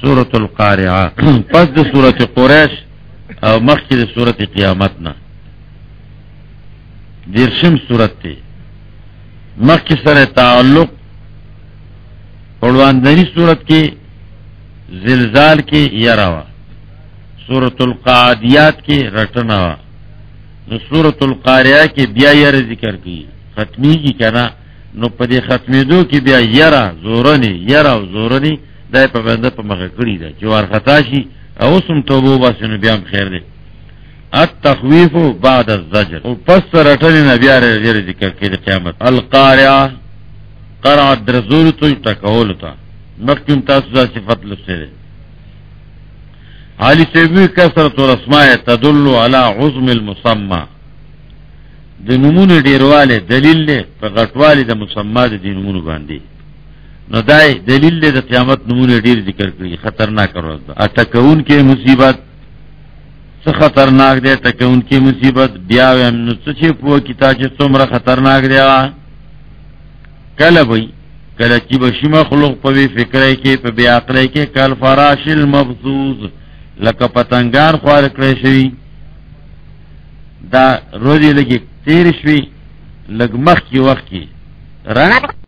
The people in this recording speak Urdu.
سورت القارعہ پس د سورت قریش او مخ کی د سورت قیامت نا درشم سورت تی مخ کی سر تعلق پڑواندنی سورت کی زلزال کی یاروا سورت القادیات کی رٹنوا سورت القاریہ کی بیا یر ذکر کی ختمی کی کہنا نو پدی ختمی دو کی بیا یرا زورنی یرا زورنی دای په بنده په مخه کړی ده چې ور خطا شي، او سم توبو باسي نو بیا خیر ده التخويف بعد الزجر. او پس رټل نه، بیا لري ذکر کې د قیامت. القارعه، قرع درزول تو تکول تا مخکم تاسو دا صفت لسره حالی سیبوی کسرت والاسماء تدل على عظم المسمى. د نمون ډیرواله دلیل له په غټواله د مسما د نمون باندې. نو دای دلیل له د قیامت نمون ډیر ذکر کړی خطرناک ورځ اتکون کې مصیبت، څه خطرناک دی؟ تکون کې مصیبت، بیا هم نو څه چې په کتاب چې څومره خطرناک دی کله وای کله چې بشی مخلوق په فکرای کې، په بیا عقلای کې کل فراش المبثوث لکه پتنګار خوار کړی شي دا روزی لگی تیر شوی لگ مخ کی وقت کی رنگ